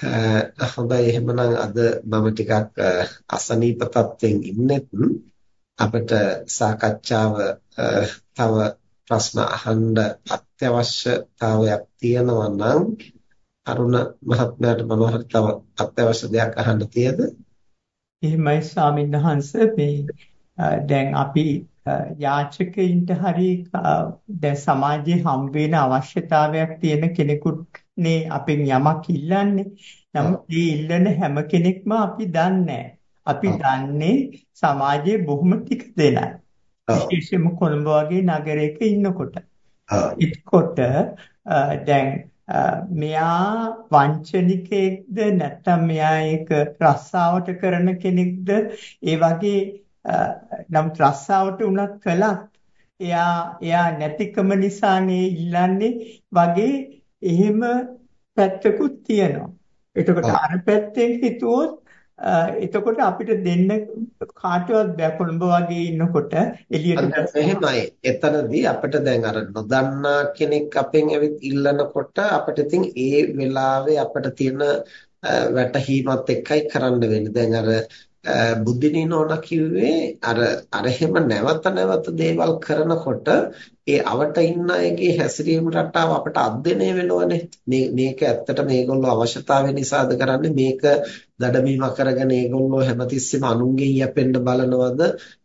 හොඳයි. එහෙමනම් අද මම ටිකක් අසනීප තත්ත්වෙන් ඉන්නෙත්. අපිට සාකච්ඡාව තව ප්‍රශ්න අහන්න අත්‍යවශ්‍යතාවයක් තියෙනවා නම් අරුණ මහත්මයාට මොනවා හරි තව අත්‍යවශ්‍ය දෙයක් අහන්න තියද? එහෙමයි ස්වාමීන් වහන්සේ. මේ දැන් අපි යාචකයින්ට හරි දැන් සමාජයේ හම් වෙන අවශ්‍යතාවයක් තියෙන කෙනෙකුට නේ අපෙන් යමක් ඉල්ලන්නේ. නමුත් මේ ඉල්ලන හැම කෙනෙක්ම අපි දන්නේ අපි දන්නේ සමාජයේ බොහොම ටික දෙනයි. විශේෂයෙන්ම කොළඹ වගේ නගරයක ඉන්නකොට. එතකොට දැන් මෙයා වංචනිකයෙක්ද නැත්නම් මෙයා ඒක රස්සාවට කරන කෙනෙක්ද? ඒ වගේ නම් රස්සාවට උනත් කළත් එයා එයා නැතිකම නිසානේ ඉල්ලන්නේ. වගේ එහෙම පැත්තකුත් තියෙනවා. එතකොට අර පැත්තෙන් හිතුවොත් එතකොට අපිට දෙන්න කාටවත් බෑ කොළඹ වගේ ඉන්නකොට එළියට එහෙමයි. එතනදී අපිට දැන් අර නොදන්නා කෙනෙක් අපෙන් ඇවිත් ඉල්ලනකොට අපිට ඉතින් ඒ වෙලාවේ අපිට තියෙන වැටහීමත් එක්කයි කරන්න වෙන්නේ. දැන් අර බුද්ධිනෝන කිව්වේ අර අර එහෙම නැවත නැවත දේවල් කරනකොට ඒ අවට ඉන්න අයගේ හැසිරීම රටාව අපට අධ්‍යයනය වෙනවනේ. මේ මේක ඇත්තට මේගොල්ලෝ අවශ්‍යතාවය නිසාද කරන්නේ? මේක දඩමීම කරගෙන ඒගොල්ලෝ හැමතිස්සෙම අනුන්ගෙන් යැපෙන්න බලනවද?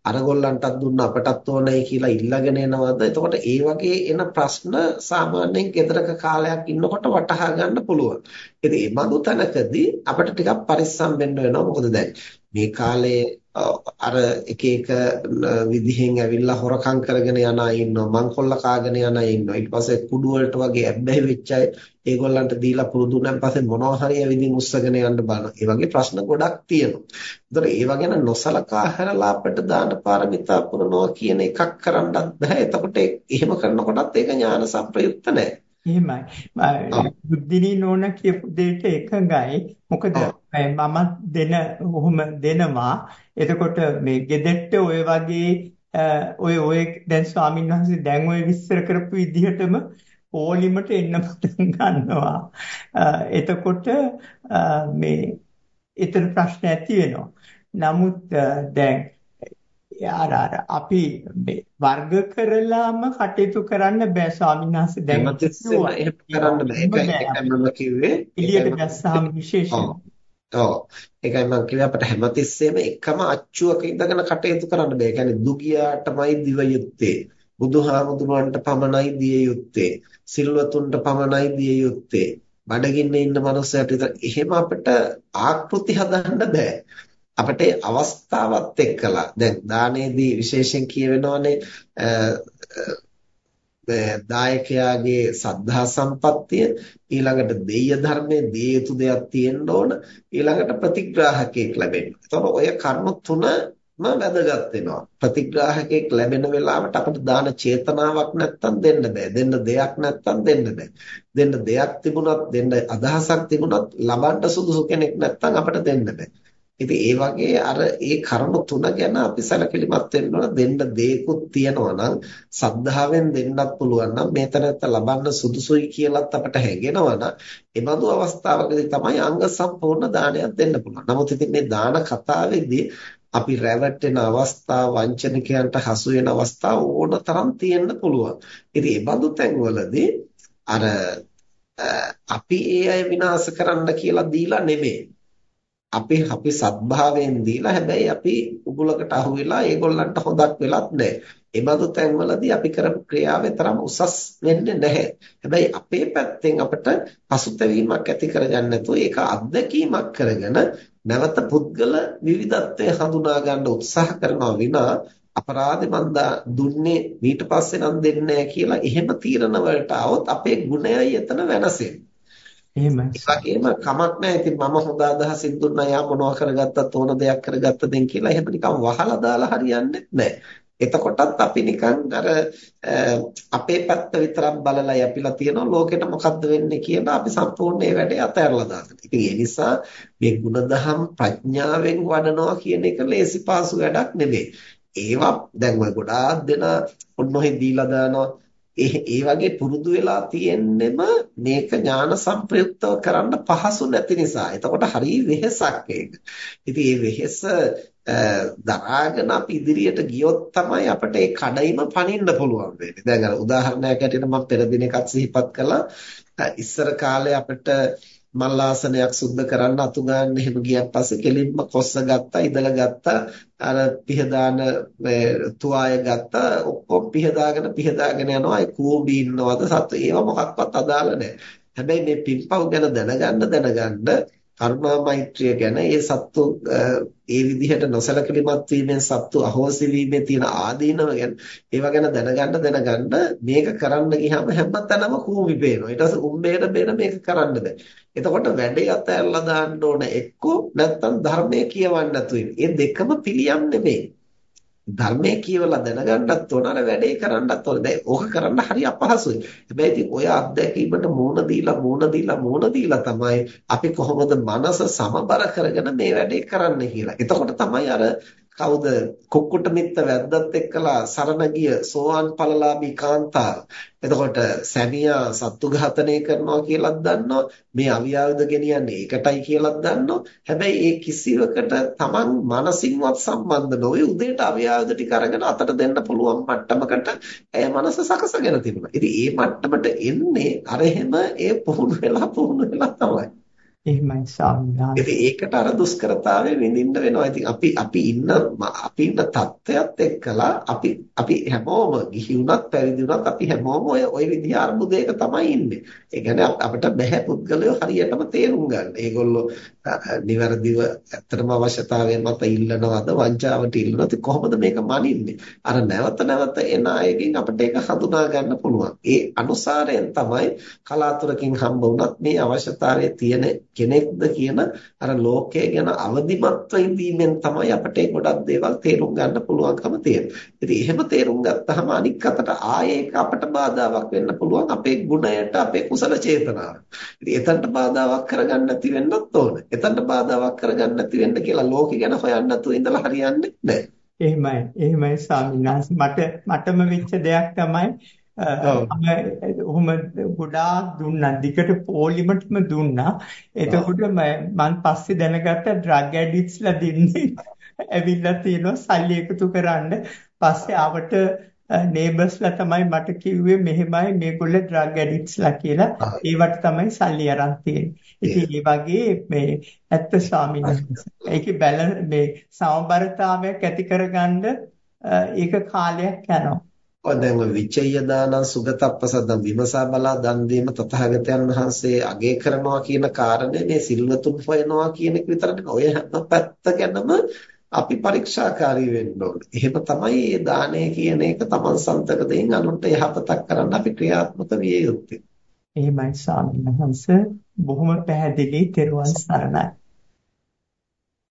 අරගොල්ලන්ටත් දුන්න අපටත් ඕනයි කියලා ඉල්ලගෙන එනවද? එතකොට ඒ වගේ එන ප්‍රශ්න සාමාන්‍යයෙන් ගෙදරක කාලයක් ඉන්නකොට වටහා ගන්න පුළුවන්. ඉතින් මේ බඳු තැනකදී අපිට ටිකක් පරිස්සම් වෙන්න වෙනවා. මොකද දැන් මේ කාලේ අර එක එක විදිහෙන් ඇවිල්ලා හොරකම් කරගෙන යන අය ඉන්නවා මංකොල්ල කාගෙන යන අය ඉන්නවා ඊට පස්සේ කුඩු වලට වගේ ඇබ්බැහි වෙච්ච අය ඒගොල්ලන්ට දීලා පුරුදු වුණාන් පස්සේ මොනවා හරි ඇවිදින් උස්සගෙන යන්න බලන. ඒ වගේ ප්‍රශ්න ගොඩක් තියෙනවා. ඒතර ඒව ගැන නොසලකා හැරලා අපිට දාන පාරමිතා පුරනවා කියන එකක් කරන්නත් බෑ. එතකොට එහෙම කරනකොටත් ඒක ඥාන සම්ප්‍රයුක්ත නෑ. එහෙමයි. බුද්ධිනී නෝන කියපු දෙයට එකඟයි. මොකද මම දෙන ඔහොම දෙනවා. එතකොට මේ ගෙදෙට්ට ඔය වගේ ඔය ඔය දැන් ස්වාමීන් වහන්සේ දැන් ඔය විස්තර කරපු විදිහටම පොලිමට එන්න පටන් ගන්නවා. එතකොට මේ ඊතර ප්‍රශ්න ඇති වෙනවා. නමුත් දැන් අර අර අපි වර්ග කරලාම කටයුතු කරන්න බෑ ස්වාමීන් වහන්සේ දැන් එහෙම කරන්න බෑ ඒකයි මම කිව්වේ එළියට දැස්සාම විශේෂයෙන් ඔව් ඒකයි මම කිව්වේ අපිට හැමතිස්සෙම එකම අච්චුවක ඉඳගෙන කටයුතු කරන්න බෑ. කියන්නේ දුගියාටමයි දිව යුත්තේ. බුදුහාමුදුරන්ට පමණයි දිය යුත්තේ. සිල්වතුන්ට පමණයි දිය යුත්තේ. බඩගින්නේ ඉන්න මනුස්සයට එහෙම අපිට ආකෘති හදන්න බෑ. අපිට අවස්ථාවත් එක්කලා දැන් දානයේදී විශේෂයෙන් කියවෙනවානේ දායකයාගේ සද්ධා සම්පත්තිය ඊළඟට දෙය ධර්මයේ දිය යුතු දෙයක් තියෙන්න ඕන ඊළඟට ප්‍රතිග්‍රාහකයෙක් ලැබෙන්න. එතකොට ඔය කර්ම තුනම වැදගත් වෙනවා. ප්‍රතිග්‍රාහකයෙක් ලැබෙන වෙලාවට අපිට දාන චේතනාවක් නැත්තම් දෙන්න බෑ. දෙන්න දෙයක් නැත්තම් දෙන්න බෑ. දෙන්න දෙයක් තිබුණත් දෙන්න අදහසක් තිබුණත් ලබන්න සුදුසු කෙනෙක් නැත්තම් අපිට දෙන්න බෑ. ඉතින් ඒ වගේ අර ඒ කරුණු තුන ගැන අපි සැලකිලිමත් වෙන්න ඕන දෙන්න දේකුත් තියෙනවා නම් සද්ධාවෙන් දෙන්නත් පුළුවන් නම් මේතරත් ලබන්න සුදුසුයි කියලාත් අපට හැඟෙනවා නම් එබඳු අවස්ථාවකදී තමයි අංග සම්පූර්ණ දානයක් දෙන්න පුළුවන්. නමුත් ඉතින් මේ දාන කතාවේදී අපි රැවටෙන අවස්ථා වංචනිකයන්ට හසු වෙන අවස්ථා ඕනතරම් තියෙන්න පුළුවන්. ඉතින් මේ බඳු තැන්වලදී අර අපි ඒ අය විනාශ කරන්න කියලා දීලා නෙමෙයි අපි අපි සත්භාවයෙන් දීලා හැබැයි අපි උගුලකට අහු වෙලා ඒගොල්ලන්ට හොදක් වෙලත් නැහැ. ඒ බඳු තැන්වලදී අපි කරපු ක්‍රියාවේ තරම් උසස් වෙන්නේ නැහැ. හැබැයි අපේ පැත්තෙන් අපිට පසුතැවීමක් ඇති කරගන්න නැතුව ඒක අත්දැකීමක් කරගෙන නැවත පුද්ගල විවිධත්වය හඳුනා ගන්න උත්සාහ කරනවා විනා අපරාධේ මන් දුන්නේ ඊට පස්සේ නම් දෙන්නේ නැහැ කියලා එහෙම තීරණ වලට આવොත් අපේ ගුණයයි එතන වෙනසෙන්නේ. එහෙමයි. ඒ වගේම කමක් නැහැ. ඉතින් මම හොඳ අදහසින් දුන්නා යා මොනවා කරගත්තත් ඕන දෙයක් කරගත්ත දෙන් කියලා එහෙම නිකන් වහලා දාලා හරියන්නේ නැහැ. එතකොටත් අපි නිකන් අර අපේ පැත්ත විතරක් බලලා යපිලා තියනවා ලෝකෙට මොකද්ද වෙන්නේ කියලා අපි සම්පූර්ණ ඒ වැඩේ අතහැරලා දානවා. ඉතින් ඒ නිසා මේ ಗುಣධම් ප්‍රඥාවෙන් වඩනවා කියන එක ලේසි පාසු වැඩක් නෙමෙයි. ඒවා දැන් ඔය ගොඩාක් දෙනා ඔන්නෝහෙ දීලා දානවා ඒ ඒ වගේ පුරුදු වෙලා තියෙන්නෙම මේක ඥාන සංප්‍රයුක්තව කරන්න පහසු නැති නිසා. එතකොට හරිය වෙහෙසක් ඒක. ඉතින් මේ වෙහෙස දරාගෙන අපි ඉදිරියට ගියොත් තමයි අපිට ඒ කඩයිම පනින්න පුළුවන් වෙන්නේ. දැන් අර උදාහරණයක් ඇටියට මම පෙර දිනකත් සිහිපත් කළා. ඉස්සර කාලේ අපිට මල්ලාසනයක් සුද්ධ කරන්න අතු ගන්න එහෙම ගියන් පස්සේ කෙලින්ම කොස්ස ගත්තා ඉදලා ගත්තා. අර පිහදාන තුවාය ගත්තා. ඔක්කොම පිහදාගෙන පිහදාගෙන යනවා. ඒ කූඹි ඉන්නවද සතු? ඒවා මොකක්වත් අදාළ නැහැ. හැබැයි මේ පින්පව් ගැන දැනගන්න දැනගන්න කරුණා මෛත්‍රිය ගැන ඒ සත්තු ඒ විදිහට නොසලකලිමත් වීමෙන් සත්තු අහෝසි වීමේ තියෙන ආදීනව ගැන ඒවා ගැන දැනගන්න දැනගන්න මේක කරන්න ගියාම හැමතැනම කූඹි පේනවා. ඊට පස්සේ උම්බේට බේන මේක කරන්න බෑ. එතකොට වැඩේ අතහැරලා දාන්න ඕන එක්කෝ නැත්තම් ධර්මයේ කියවන්න නැතු ඒ දෙකම පිළියම් නෙමෙයි. ධර්මයේ කියවලා දැනගන්නත් ඕන අර වැඩේ කරන්නත් ඕන. දැන් ඕක කරන්න හරි අපහසුයි. හැබැයි ඉතින් ඔය අත්දැකීමට මූණ දීලා මූණ දීලා මූණ දීලා තමයි අපි කොහොමද මනස සමබර කරගෙන මේ වැඩේ කරන්න කියලා. එතකොට තමයි අර කවුද කුක්කුට මිත්ත වැද්දත් එක්කලා සරණ ගිය සෝවාන් ඵලලාභී කාන්තාව. එතකොට සැමියා සත්තු ඝාතනය කරනවා කියලාත් දන්නවා. මේ අවියාවද ගෙනියන්නේ ඒකටයි කියලාත් දන්නවා. හැබැයි ඒ කිසිවකට Taman මානසිකවත් සම්බන්ධ නොවේ උදේට අවියාවද ටික අරගෙන අතට දෙන්න පුළුවන් මට්ටමකට ඇය මනස සකසගෙන තිබුණා. ඉතින් ඒ මට්ටමට එන්නේ අර එහෙම ඒ පුහුණු වෙලා පුහුණු වෙලා තමයි. එහෙමයි ස්වාමීන් ඉතින් ඒකට අර දුෂ්කරතාවය විඳින්න වෙනවා. ඉතින් අපි අපි ඉන්න අපි ඉන්න தත්ත්වයක් එක්කලා අපි අපි හැමෝම ගිහි වුණත් පැවිදි වුණත් අපි හැමෝම ඔය ඔය විදිහ අර්බුදයක තමයි ඉන්නේ. ඒ කියන්නේ අපිට බැහැ පුද්ගලයෝ හරියටම තේරුම් ගන්න. ඒගොල්ලෝ නිවැරදිව ඇත්තටම අවශ්‍යතාවය මත ඉල්ලනවද වංචාවට ඉල්ලනවද කොහොමද මේක මනින්නේ? අර නැවත නැවත එන අයගෙන් අපිට ඒක හඳුනා ගන්න පුළුවන්. ඒ අනුසාරයෙන් තමයි කලාතුරකින් හම්බ වුණත් මේ අවශ්‍යතාවය තියෙන කෙනෙක්ද කියන අර ලෝකය ගැන අවදිමත්ව ඉඳීමෙන් තමයි අපිට ගොඩක් දේවල් තේරුම් ගන්න පුළුවන්කම තියෙන්නේ. ඉතින් එහෙම තේරුම් ගත්තාම අනික් අතට ආයේ ඒක අපට බාධාවක් වෙන්න පුළුවන් අපේ ගුණයට අපේ කුසල චේතනාවට. ඉතින් එතනට බාධාවක් කරගන්න නැති වෙන්නත් ඕන. එතනට බාධාවක් කරගන්න නැති වෙන්න කියලා ලෝකෙ ගැන හොයන්න නැතුව ඉඳලා හරියන්නේ නැහැ. එහෙමයි එහෙමයි ස්වාමීන් වහන්සේ මට මටම වෙච්ච දෙයක් තමයි ඔහොම ගොඩාක් දුන්නා. දිගට පොලිමටම දුන්නා. එතකොට මම පස්සේ දැනගත්ත ඩ්‍රග් ඇඩික්ට්ස්ලා දෙන්නේ ඇවිල්ලා තියෙනවා සල්ලි එකතු කරන්න. පස්සේ ආවට නේබර්ස්ලා තමයි මට කිව්වේ මෙහෙමයි මේගොල්ලෝ ඩ්‍රග් ඇඩික්ට්ස්ලා කියලා. ඒවට තමයි සල්ලි අරන් තියෙන්නේ. ඉතින් ඒ වගේ මේ ඇත්ත ස්වාමීන් වහන්සේ. ඒකේ බැලන්ස් මේ සමබරතාවයක් ඇති කරගන්න ඒක කාලයක් යනවා. ඔය දැන් ඔය විචය දානං සුගතප්පසද්දම් විමසා බලා දන් දීම තථාගතයන් වහන්සේ අගය කරනවා කියන කාරණය මේ සිල්වතුන් හොයනවා කියන එක විතර නෙවෙයි. ඔය හැම පැත්ත ගැනම අපි පරීක්ෂාකාරී වෙන්න ඕනේ. එහෙම තමයි මේ දානය කියන එක තමන් සන්තක දෙයින් අනුන්ට යහපතක් කරන්න අපි ක්‍රියාත්මක විය යුත්තේ. එහෙමයි ස්වාමීන් වහන්සේ බොහොම පැහැදිලි තෙරුවන් සරණයි.